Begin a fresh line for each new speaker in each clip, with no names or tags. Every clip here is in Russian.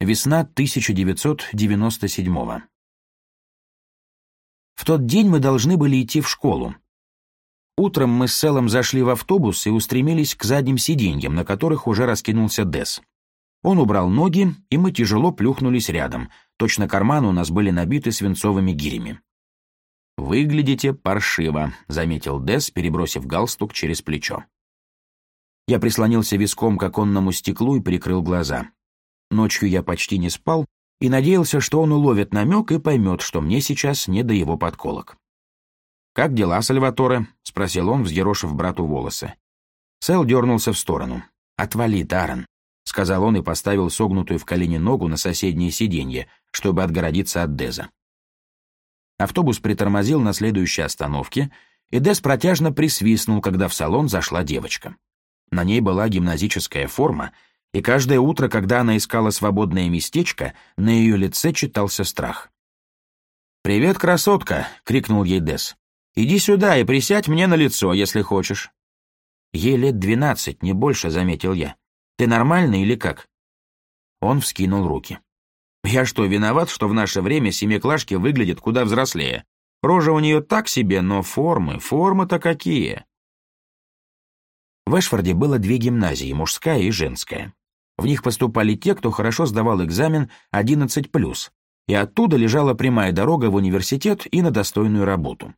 Весна 1997-го. В тот день мы должны были идти в школу. Утром мы с Селом зашли в автобус и устремились к задним сиденьям, на которых уже раскинулся Дес. Он убрал ноги, и мы тяжело плюхнулись рядом. Точно карманы у нас были набиты свинцовыми гирями. «Выглядите паршиво», — заметил Дес, перебросив галстук через плечо. Я прислонился виском к оконному стеклу и прикрыл глаза. Ночью я почти не спал и надеялся, что он уловит намек и поймет, что мне сейчас не до его подколок. «Как дела, Сальваторе?» — спросил он, взъерошив брату волосы. Сэл дернулся в сторону. «Отвали, Даррен», — сказал он и поставил согнутую в колени ногу на соседнее сиденье, чтобы отгородиться от Деза. Автобус притормозил на следующей остановке, и Дез протяжно присвистнул, когда в салон зашла девочка. На ней была гимназическая форма — и каждое утро, когда она искала свободное местечко, на ее лице читался страх. «Привет, красотка!» — крикнул ей Дес. «Иди сюда и присядь мне на лицо, если хочешь». «Ей лет двенадцать, не больше», — заметил я. «Ты нормальный или как?» Он вскинул руки. «Я что, виноват, что в наше время семиклашки выглядят куда взрослее? Рожа у нее так себе, но формы, формы-то какие!» В Эшфорде было две гимназии, мужская и женская. В них поступали те, кто хорошо сдавал экзамен 11+, и оттуда лежала прямая дорога в университет и на достойную работу.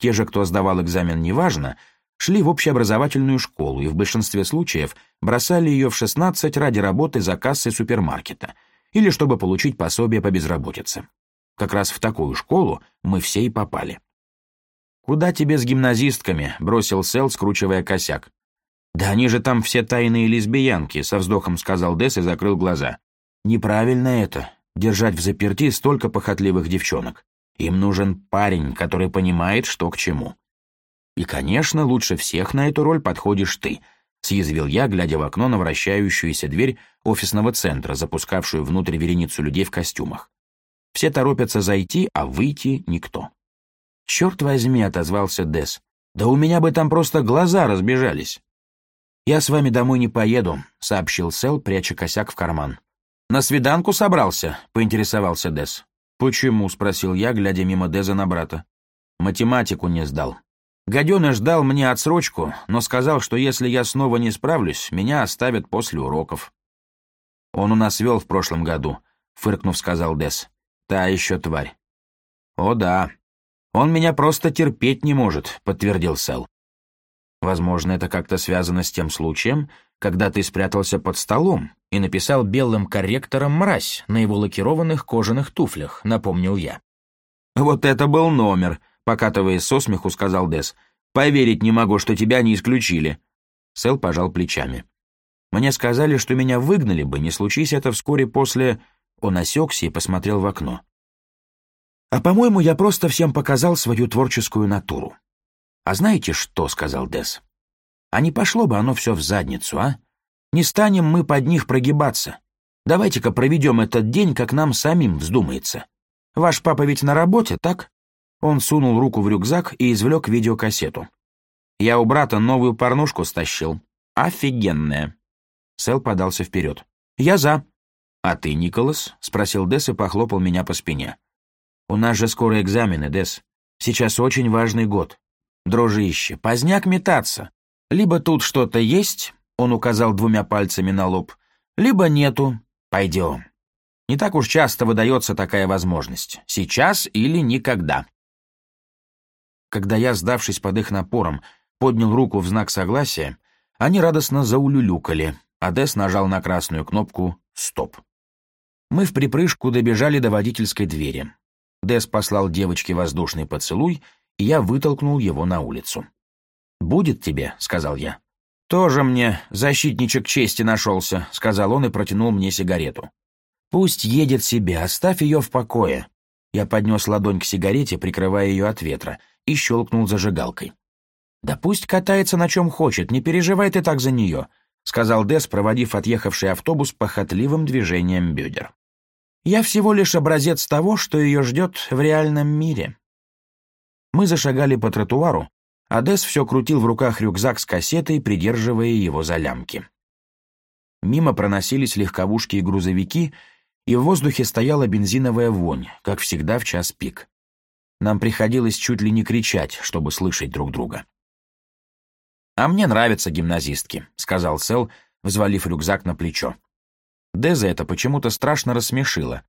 Те же, кто сдавал экзамен неважно, шли в общеобразовательную школу и в большинстве случаев бросали ее в 16 ради работы за кассой супермаркета или чтобы получить пособие по безработице. Как раз в такую школу мы все и попали. «Куда тебе с гимназистками?» — бросил Сел, скручивая косяк. «Да они же там все тайные лесбиянки», — со вздохом сказал Десс и закрыл глаза. «Неправильно это — держать в заперти столько похотливых девчонок. Им нужен парень, который понимает, что к чему». «И, конечно, лучше всех на эту роль подходишь ты», — съязвил я, глядя в окно на вращающуюся дверь офисного центра, запускавшую внутрь вереницу людей в костюмах. Все торопятся зайти, а выйти никто. «Черт возьми», — отозвался Десс. «Да у меня бы там просто глаза разбежались». «Я с вами домой не поеду», — сообщил Сэл, пряча косяк в карман. «На свиданку собрался?» — поинтересовался Дез. «Почему?» — спросил я, глядя мимо Деза на брата. «Математику не сдал. Гаденыш дал мне отсрочку, но сказал, что если я снова не справлюсь, меня оставят после уроков». «Он у нас вел в прошлом году», — фыркнув, сказал Дез. «Та еще тварь». «О да. Он меня просто терпеть не может», — подтвердил Сэл. Возможно, это как-то связано с тем случаем, когда ты спрятался под столом и написал белым корректором «мразь» на его лакированных кожаных туфлях, напомнил я. «Вот это был номер», — покатываясь со смеху, сказал Дес. «Поверить не могу, что тебя не исключили». Сэл пожал плечами. «Мне сказали, что меня выгнали бы, не случись это вскоре после...» Он осекся и посмотрел в окно. «А, по-моему, я просто всем показал свою творческую натуру. «А знаете что?» — сказал Дес. «А не пошло бы оно все в задницу, а? Не станем мы под них прогибаться. Давайте-ка проведем этот день, как нам самим вздумается. Ваш папа ведь на работе, так?» Он сунул руку в рюкзак и извлек видеокассету. «Я у брата новую порнушку стащил. Офигенная!» Сэл подался вперед. «Я за!» «А ты, Николас?» — спросил Десс и похлопал меня по спине. «У нас же скоро экзамены, Десс. Сейчас очень важный год дружище, поздняк метаться. Либо тут что-то есть, он указал двумя пальцами на лоб, либо нету, пойдем. Не так уж часто выдается такая возможность. Сейчас или никогда. Когда я, сдавшись под их напором, поднял руку в знак согласия, они радостно заулюлюкали. Одесс нажал на красную кнопку «Стоп». Мы в припрыжку добежали до водительской двери. Дес послал девочке воздушный поцелуй — и я вытолкнул его на улицу. «Будет тебе», — сказал я. «Тоже мне защитничек чести нашелся», — сказал он и протянул мне сигарету. «Пусть едет себе, оставь ее в покое». Я поднес ладонь к сигарете, прикрывая ее от ветра, и щелкнул зажигалкой. «Да пусть катается на чем хочет, не переживай ты так за нее», — сказал Дес, проводив отъехавший автобус похотливым движением бедер. «Я всего лишь образец того, что ее ждет в реальном мире». Мы зашагали по тротуару, а Дес все крутил в руках рюкзак с кассетой, придерживая его за лямки. Мимо проносились легковушки и грузовики, и в воздухе стояла бензиновая вонь, как всегда в час пик. Нам приходилось чуть ли не кричать, чтобы слышать друг друга. «А мне нравятся гимназистки», — сказал Сел, взвалив рюкзак на плечо. Деза это почему-то страшно рассмешила.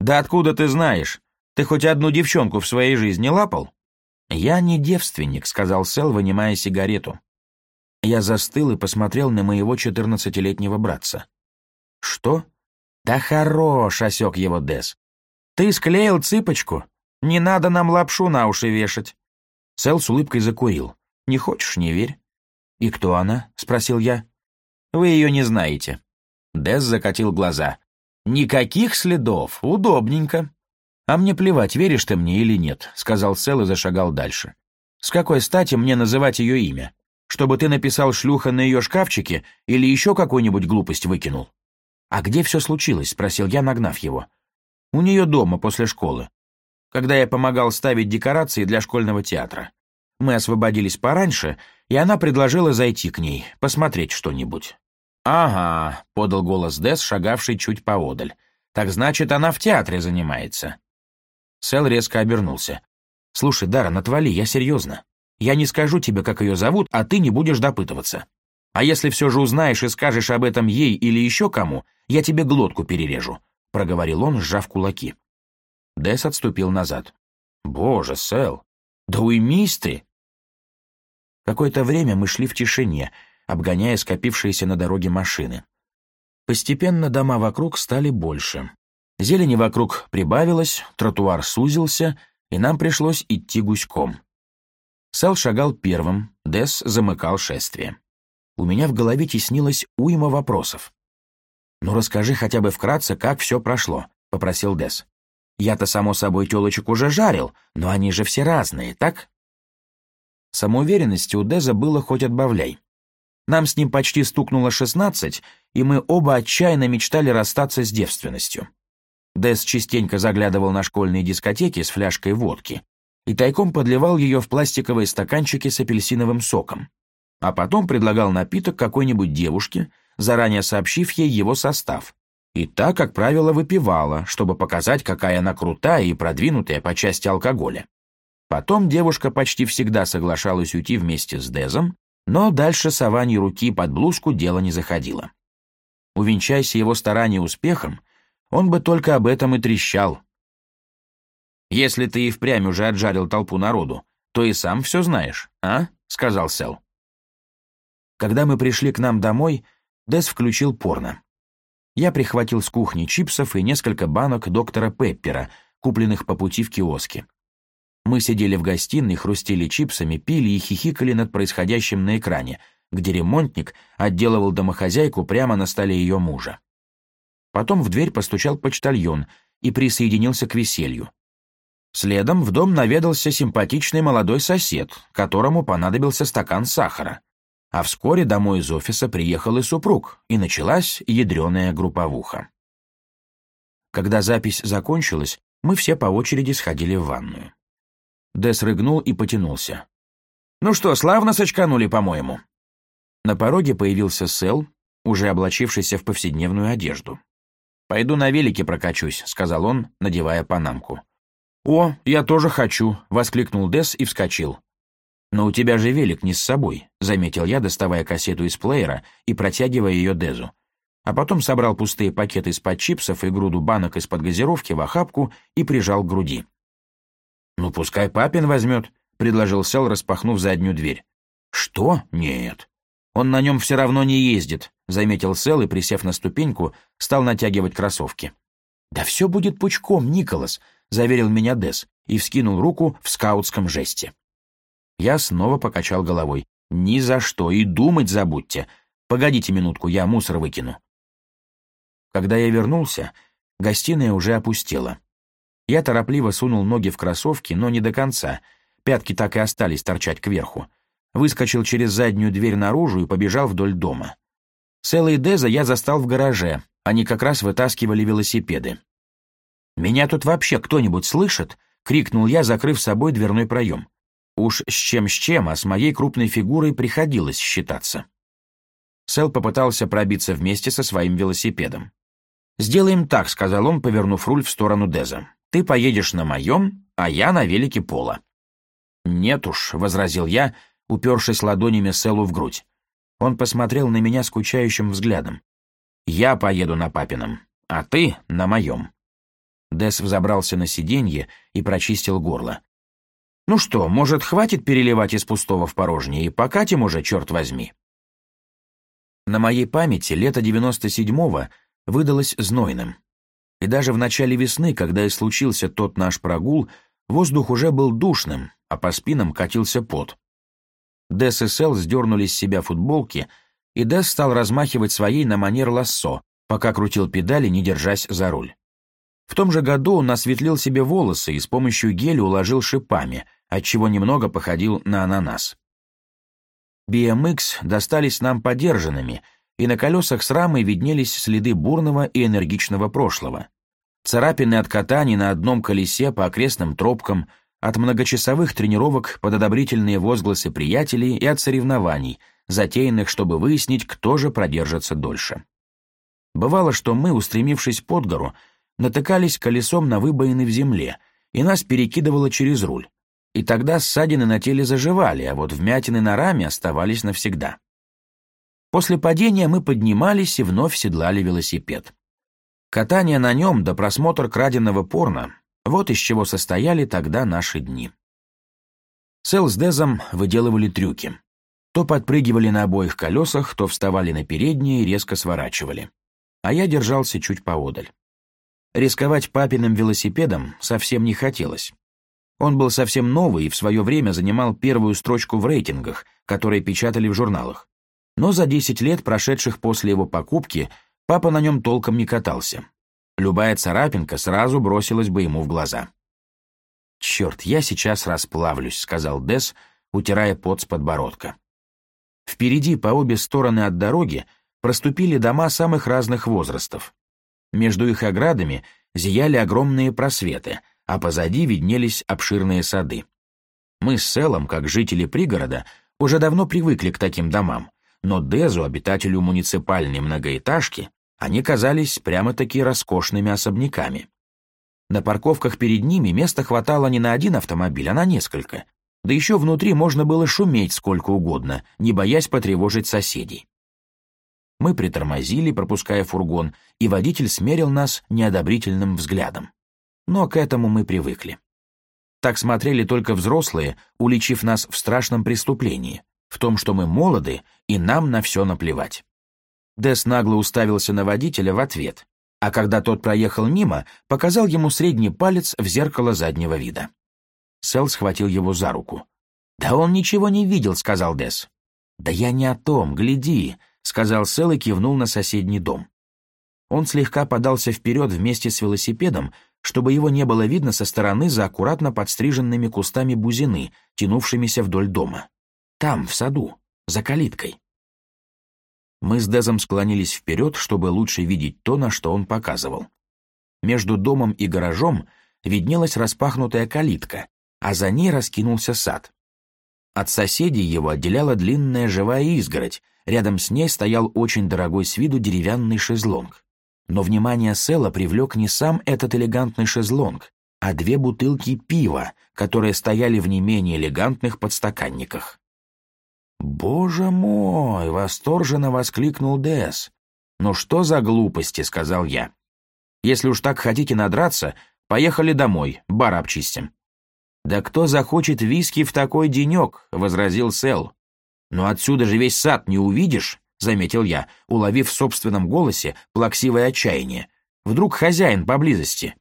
«Да откуда ты знаешь? Ты хоть одну девчонку в своей жизни лапал?» «Я не девственник», — сказал Сэл, вынимая сигарету. Я застыл и посмотрел на моего четырнадцатилетнего братца. «Что?» «Да хорош!» — осек его Дес. «Ты склеил цыпочку? Не надо нам лапшу на уши вешать!» Сэл с улыбкой закурил. «Не хочешь — не верь». «И кто она?» — спросил я. «Вы ее не знаете». Дес закатил глаза. «Никаких следов, удобненько». «А мне плевать, веришь ты мне или нет», — сказал Сэл и зашагал дальше. «С какой стати мне называть ее имя? Чтобы ты написал шлюха на ее шкафчике или еще какую-нибудь глупость выкинул?» «А где все случилось?» — спросил я, нагнав его. «У нее дома после школы. Когда я помогал ставить декорации для школьного театра. Мы освободились пораньше, и она предложила зайти к ней, посмотреть что-нибудь». «Ага», — подал голос Дес, шагавший чуть поодаль. «Так значит, она в театре занимается». Сэл резко обернулся. «Слушай, Даррен, отвали, я серьезно. Я не скажу тебе, как ее зовут, а ты не будешь допытываться. А если все же узнаешь и скажешь об этом ей или еще кому, я тебе глотку перережу», — проговорил он, сжав кулаки. Дэс отступил назад. «Боже, Сэл, да уймись ты!» Какое-то время мы шли в тишине, обгоняя скопившиеся на дороге машины. Постепенно дома вокруг стали больше. Зелени вокруг прибавилось, тротуар сузился, и нам пришлось идти гуськом. Сал шагал первым, Дес замыкал шествие. У меня в голове теснилось уйма вопросов. «Ну расскажи хотя бы вкратце, как все прошло», — попросил Дес. «Я-то, само собой, телочек уже жарил, но они же все разные, так?» Самоуверенности у Деза было хоть отбавляй. Нам с ним почти стукнуло шестнадцать, и мы оба отчаянно мечтали расстаться с девственностью. Дэс частенько заглядывал на школьные дискотеки с фляжкой водки и тайком подливал ее в пластиковые стаканчики с апельсиновым соком, а потом предлагал напиток какой-нибудь девушке, заранее сообщив ей его состав. И та, как правило, выпивала, чтобы показать, какая она крутая и продвинутая по части алкоголя. Потом девушка почти всегда соглашалась уйти вместе с Дезом, но дальше сование руки под блузку дело не заходило. Увенчайся его старание успехом, он бы только об этом и трещал. «Если ты и впрямь уже отжарил толпу народу, то и сам все знаешь, а?» — сказал Сел. Когда мы пришли к нам домой, Дэс включил порно. Я прихватил с кухни чипсов и несколько банок доктора Пеппера, купленных по пути в киоске. Мы сидели в гостиной, хрустили чипсами, пили и хихикали над происходящим на экране, где ремонтник отделывал домохозяйку прямо на столе ее мужа. Потом в дверь постучал почтальон и присоединился к веселью. Следом в дом наведался симпатичный молодой сосед, которому понадобился стакан сахара. А вскоре домой из офиса приехал и супруг, и началась ядреная групповуха. Когда запись закончилась, мы все по очереди сходили в ванную. Дэс рыгнул и потянулся. «Ну что, славно сочканули, по-моему». На пороге появился Сэл, уже облачившийся в повседневную одежду. «Пойду на велике прокачусь», — сказал он, надевая панамку. «О, я тоже хочу», — воскликнул Дес и вскочил. «Но у тебя же велик не с собой», — заметил я, доставая кассету из плеера и протягивая ее Дезу. А потом собрал пустые пакеты из-под чипсов и груду банок из-под газировки в охапку и прижал к груди. «Ну, пускай папин возьмет», — предложил Сел, распахнув заднюю дверь. «Что? Нет. «Он на нем все равно не ездит», — заметил Сэл и, присев на ступеньку, стал натягивать кроссовки. «Да все будет пучком, Николас», — заверил меня Дес и вскинул руку в скаутском жесте. Я снова покачал головой. «Ни за что, и думать забудьте. Погодите минутку, я мусор выкину». Когда я вернулся, гостиная уже опустела. Я торопливо сунул ноги в кроссовки, но не до конца. Пятки так и остались торчать кверху выскочил через заднюю дверь наружу и побежал вдоль дома. Сэла и Деза я застал в гараже, они как раз вытаскивали велосипеды. «Меня тут вообще кто-нибудь слышит?» — крикнул я, закрыв собой дверной проем. Уж с чем-с чем, а с моей крупной фигурой приходилось считаться. Сэл попытался пробиться вместе со своим велосипедом. «Сделаем так», — сказал он, повернув руль в сторону Деза. «Ты поедешь на моем, а я на велике Пола». «Нет уж», — возразил я, упершись ладонями Селу в грудь. Он посмотрел на меня скучающим взглядом. «Я поеду на папином, а ты — на моем». Дес взобрался на сиденье и прочистил горло. «Ну что, может, хватит переливать из пустого в порожнее и покатим уже, черт возьми?» На моей памяти лето 97-го выдалось знойным. И даже в начале весны, когда и случился тот наш прогул, воздух уже был душным, а по спинам катился пот. ДССЛ и сдернули с себя футболки, и Десс стал размахивать своей на манер лассо, пока крутил педали, не держась за руль. В том же году он осветлил себе волосы и с помощью геля уложил шипами, отчего немного походил на ананас. BMX достались нам подержанными, и на колесах с рамой виднелись следы бурного и энергичного прошлого. Царапины от катаний на одном колесе по окрестным тропкам — от многочасовых тренировок под одобрительные возгласы приятелей и от соревнований, затеянных, чтобы выяснить, кто же продержится дольше. Бывало, что мы, устремившись под гору, натыкались колесом на выбоины в земле, и нас перекидывало через руль. И тогда ссадины на теле заживали, а вот вмятины на раме оставались навсегда. После падения мы поднимались и вновь седлали велосипед. Катание на нем до просмотр краденого порно вот из чего состояли тогда наши дни. Сэл с Дезом выделывали трюки. То подпрыгивали на обоих колесах, то вставали на передние и резко сворачивали. А я держался чуть поодаль. Рисковать папиным велосипедом совсем не хотелось. Он был совсем новый и в свое время занимал первую строчку в рейтингах, которые печатали в журналах. Но за 10 лет, прошедших после его покупки, папа на нем толком не катался. Любая царапинка сразу бросилась бы ему в глаза. «Черт, я сейчас расплавлюсь», — сказал Дес, утирая пот с подбородка. Впереди по обе стороны от дороги проступили дома самых разных возрастов. Между их оградами зияли огромные просветы, а позади виднелись обширные сады. Мы с Селом, как жители пригорода, уже давно привыкли к таким домам, но Дезу, обитателю муниципальной многоэтажки, они казались прямо-таки роскошными особняками. На парковках перед ними места хватало не на один автомобиль, а на несколько. Да еще внутри можно было шуметь сколько угодно, не боясь потревожить соседей. Мы притормозили, пропуская фургон, и водитель смерил нас неодобрительным взглядом. Но к этому мы привыкли. Так смотрели только взрослые, уличив нас в страшном преступлении, в том, что мы молоды и нам на все наплевать. Дес нагло уставился на водителя в ответ, а когда тот проехал мимо, показал ему средний палец в зеркало заднего вида. Сэл схватил его за руку. «Да он ничего не видел», — сказал Дес. «Да я не о том, гляди», — сказал Сэл и кивнул на соседний дом. Он слегка подался вперед вместе с велосипедом, чтобы его не было видно со стороны за аккуратно подстриженными кустами бузины, тянувшимися вдоль дома. Там, в саду, за калиткой. Мы с Дезом склонились вперед, чтобы лучше видеть то, на что он показывал. Между домом и гаражом виднелась распахнутая калитка, а за ней раскинулся сад. От соседей его отделяла длинная живая изгородь, рядом с ней стоял очень дорогой с виду деревянный шезлонг. Но внимание Села привлек не сам этот элегантный шезлонг, а две бутылки пива, которые стояли в не менее элегантных подстаканниках. «Боже мой!» — восторженно воскликнул Дэс. «Ну что за глупости?» — сказал я. «Если уж так хотите надраться, поехали домой, бар обчистим». «Да кто захочет виски в такой денек?» — возразил Сэл. «Но отсюда же весь сад не увидишь», — заметил я, уловив в собственном голосе плаксивое отчаяние. «Вдруг хозяин поблизости?»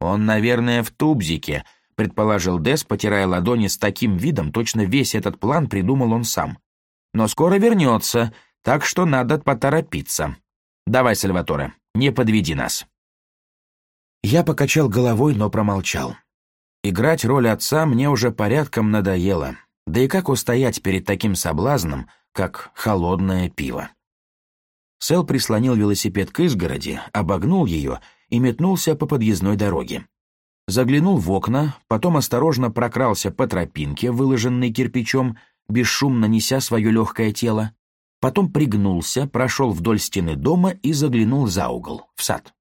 «Он, наверное, в тубзике», предположил Дес, потирая ладони с таким видом, точно весь этот план придумал он сам. «Но скоро вернется, так что надо поторопиться. Давай, Сальваторе, не подведи нас». Я покачал головой, но промолчал. Играть роль отца мне уже порядком надоело. Да и как устоять перед таким соблазном, как холодное пиво? Сэл прислонил велосипед к изгороди, обогнул ее и метнулся по подъездной дороге заглянул в окна, потом осторожно прокрался по тропинке, выложенной кирпичом, бесшумно неся свое легкое тело, потом пригнулся, прошел вдоль стены дома и заглянул за угол, в сад.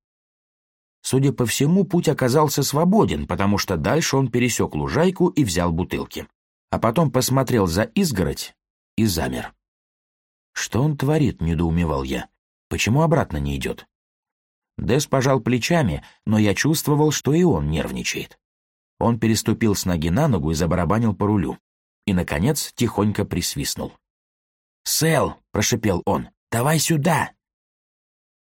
Судя по всему, путь оказался свободен, потому что дальше он пересек лужайку и взял бутылки, а потом посмотрел за изгородь и замер. «Что он творит?» — недоумевал я. «Почему обратно не идет?» Дес пожал плечами, но я чувствовал, что и он нервничает. Он переступил с ноги на ногу и забарабанил по рулю. И, наконец, тихонько присвистнул. «Сэл!» — прошепел он. «Давай сюда!»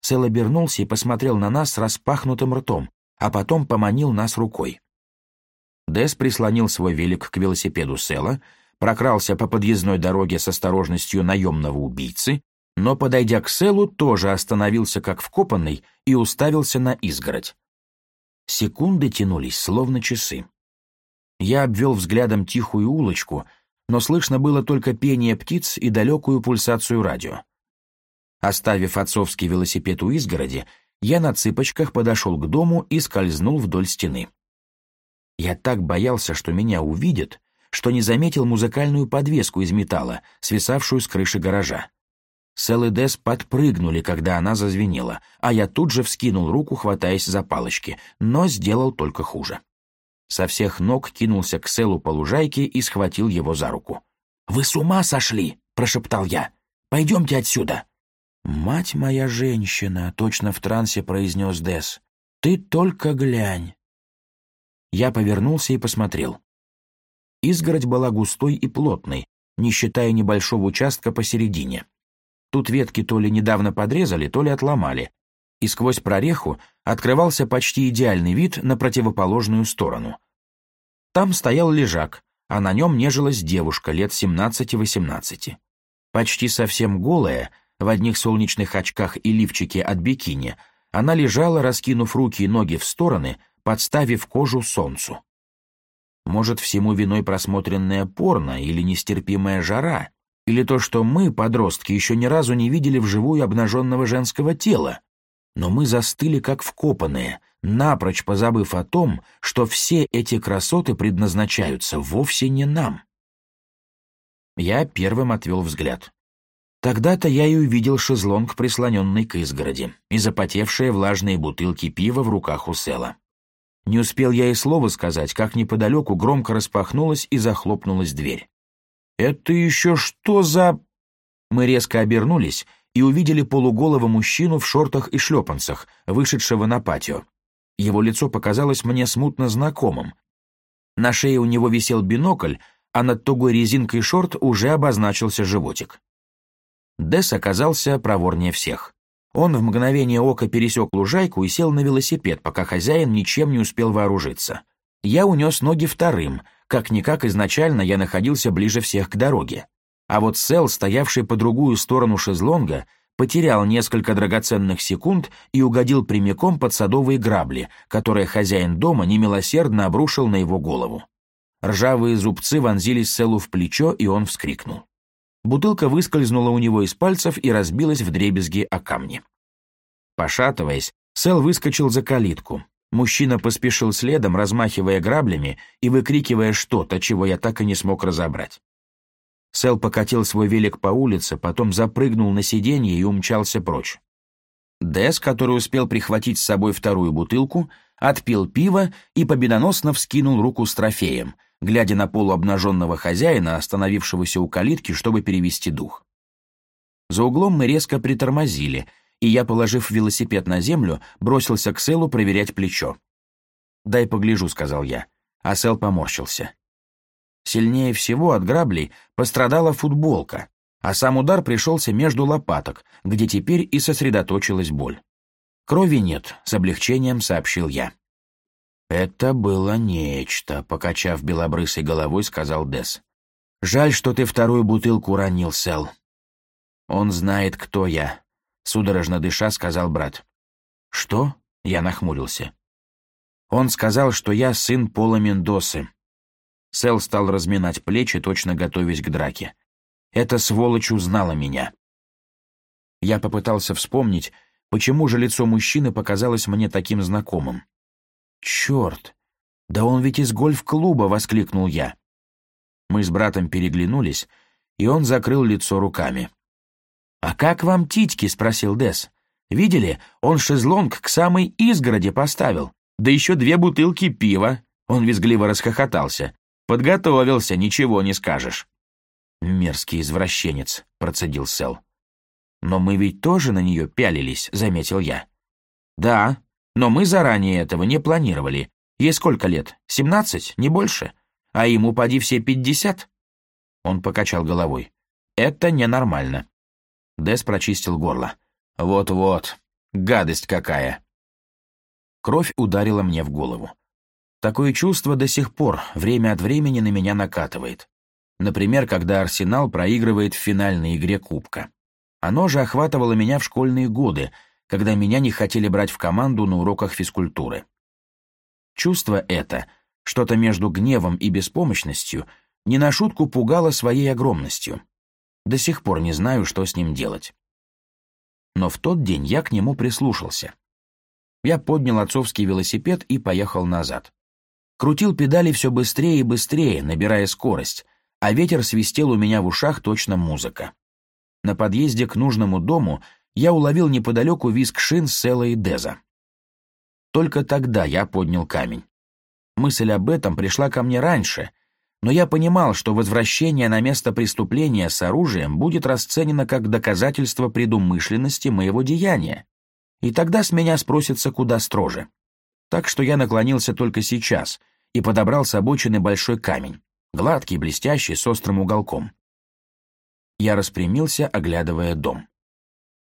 Сэл обернулся и посмотрел на нас с распахнутым ртом, а потом поманил нас рукой. Дес прислонил свой велик к велосипеду Сэла, прокрался по подъездной дороге с осторожностью наемного убийцы но, подойдя к Селу, тоже остановился как вкопанный и уставился на изгородь. Секунды тянулись, словно часы. Я обвел взглядом тихую улочку, но слышно было только пение птиц и далекую пульсацию радио. Оставив отцовский велосипед у изгороди, я на цыпочках подошел к дому и скользнул вдоль стены. Я так боялся, что меня увидят, что не заметил музыкальную подвеску из металла, свисавшую с крыши гаража. Сэл и Дес подпрыгнули, когда она зазвенела, а я тут же вскинул руку, хватаясь за палочки, но сделал только хуже. Со всех ног кинулся к Сэлу по лужайке и схватил его за руку. «Вы с ума сошли!» — прошептал я. «Пойдемте отсюда!» «Мать моя женщина!» — точно в трансе произнес Дес. «Ты только глянь!» Я повернулся и посмотрел. Изгородь была густой и плотной, не считая небольшого участка посередине. Тут ветки то ли недавно подрезали, то ли отломали, и сквозь прореху открывался почти идеальный вид на противоположную сторону. Там стоял лежак, а на нем нежилась девушка лет 17-18. Почти совсем голая, в одних солнечных очках и лифчике от бикини, она лежала, раскинув руки и ноги в стороны, подставив кожу солнцу. Может, всему виной просмотренная порно или нестерпимая жара, или то, что мы, подростки, еще ни разу не видели вживую обнаженного женского тела. Но мы застыли как вкопанные, напрочь позабыв о том, что все эти красоты предназначаются вовсе не нам. Я первым отвел взгляд. Тогда-то я и увидел шезлонг, прислоненный к изгороди, и запотевшие влажные бутылки пива в руках у Села. Не успел я и слова сказать, как неподалеку громко распахнулась и захлопнулась дверь. «Это еще что за...» Мы резко обернулись и увидели полуголого мужчину в шортах и шлепанцах, вышедшего на патио. Его лицо показалось мне смутно знакомым. На шее у него висел бинокль, а над тугой резинкой шорт уже обозначился животик. Десс оказался проворнее всех. Он в мгновение ока пересек лужайку и сел на велосипед, пока хозяин ничем не успел вооружиться. Я унес ноги вторым, как-никак изначально я находился ближе всех к дороге. А вот Сел, стоявший по другую сторону шезлонга, потерял несколько драгоценных секунд и угодил прямиком под садовые грабли, которые хозяин дома немилосердно обрушил на его голову. Ржавые зубцы вонзились Селу в плечо, и он вскрикнул. Бутылка выскользнула у него из пальцев и разбилась в дребезги о камни. Пошатываясь, Сел выскочил за калитку, Мужчина поспешил следом, размахивая граблями и выкрикивая что-то, чего я так и не смог разобрать. Сэл покатил свой велик по улице, потом запрыгнул на сиденье и умчался прочь. Дэс, который успел прихватить с собой вторую бутылку, отпил пиво и победоносно вскинул руку с трофеем, глядя на полуобнаженного хозяина, остановившегося у калитки, чтобы перевести дух. За углом мы резко притормозили — и я, положив велосипед на землю, бросился к Селу проверять плечо. «Дай погляжу», — сказал я, а Сел поморщился. Сильнее всего от граблей пострадала футболка, а сам удар пришелся между лопаток, где теперь и сосредоточилась боль. «Крови нет», — с облегчением сообщил я. «Это было нечто», — покачав белобрысой головой, сказал Дес. «Жаль, что ты вторую бутылку уронил, Сэл. Он знает, кто я. — судорожно дыша сказал брат. «Что?» — я нахмурился. «Он сказал, что я сын Пола Мендосы». Сел, стал разминать плечи, точно готовясь к драке. «Эта сволочь узнала меня». Я попытался вспомнить, почему же лицо мужчины показалось мне таким знакомым. «Черт! Да он ведь из гольф-клуба!» — воскликнул я. Мы с братом переглянулись, и он закрыл лицо руками. «А как вам титьки?» — спросил Дес. «Видели? Он шезлонг к самой изгороди поставил. Да еще две бутылки пива». Он визгливо расхохотался. «Подготовился, ничего не скажешь». «Мерзкий извращенец», — процедил Сел. «Но мы ведь тоже на нее пялились», — заметил я. «Да, но мы заранее этого не планировали. Ей сколько лет? Семнадцать? Не больше? А ему, поди, все пятьдесят?» Он покачал головой. «Это ненормально». Дес прочистил горло. «Вот-вот. Гадость какая!» Кровь ударила мне в голову. Такое чувство до сих пор время от времени на меня накатывает. Например, когда «Арсенал» проигрывает в финальной игре Кубка. Оно же охватывало меня в школьные годы, когда меня не хотели брать в команду на уроках физкультуры. Чувство это, что-то между гневом и беспомощностью, не на шутку пугало своей огромностью — до сих пор не знаю, что с ним делать. Но в тот день я к нему прислушался. Я поднял отцовский велосипед и поехал назад. Крутил педали все быстрее и быстрее, набирая скорость, а ветер свистел у меня в ушах точно музыка. На подъезде к нужному дому я уловил неподалеку визг шин Села и Деза. Только тогда я поднял камень. Мысль об этом пришла ко мне раньше — но я понимал, что возвращение на место преступления с оружием будет расценено как доказательство предумышленности моего деяния, и тогда с меня спросится куда строже. Так что я наклонился только сейчас и подобрал с обочины большой камень, гладкий, блестящий, с острым уголком. Я распрямился, оглядывая дом.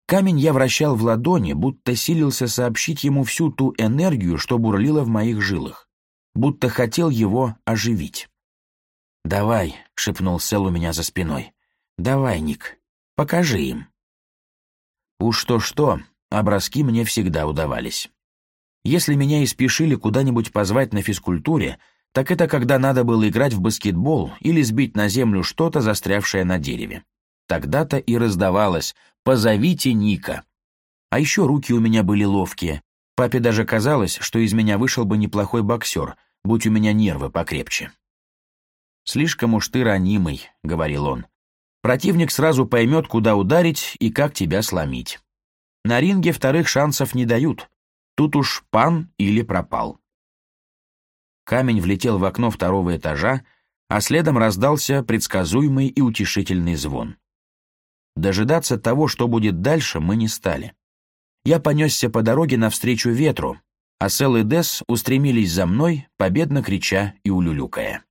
Камень я вращал в ладони, будто силился сообщить ему всю ту энергию, что бурлила в моих жилах, будто хотел его оживить. «Давай», — шепнул Сэл у меня за спиной. «Давай, Ник, покажи им». Уж то-что, образки мне всегда удавались. Если меня и спешили куда-нибудь позвать на физкультуре, так это когда надо было играть в баскетбол или сбить на землю что-то, застрявшее на дереве. Тогда-то и раздавалось «Позовите Ника». А еще руки у меня были ловкие. Папе даже казалось, что из меня вышел бы неплохой боксер, будь у меня нервы покрепче. «Слишком уж ты ранимый», — говорил он. «Противник сразу поймет, куда ударить и как тебя сломить. На ринге вторых шансов не дают. Тут уж пан или пропал». Камень влетел в окно второго этажа, а следом раздался предсказуемый и утешительный звон. Дожидаться того, что будет дальше, мы не стали. Я понесся по дороге навстречу ветру, а Сел и Дес устремились за мной, победно крича и улюлюкая.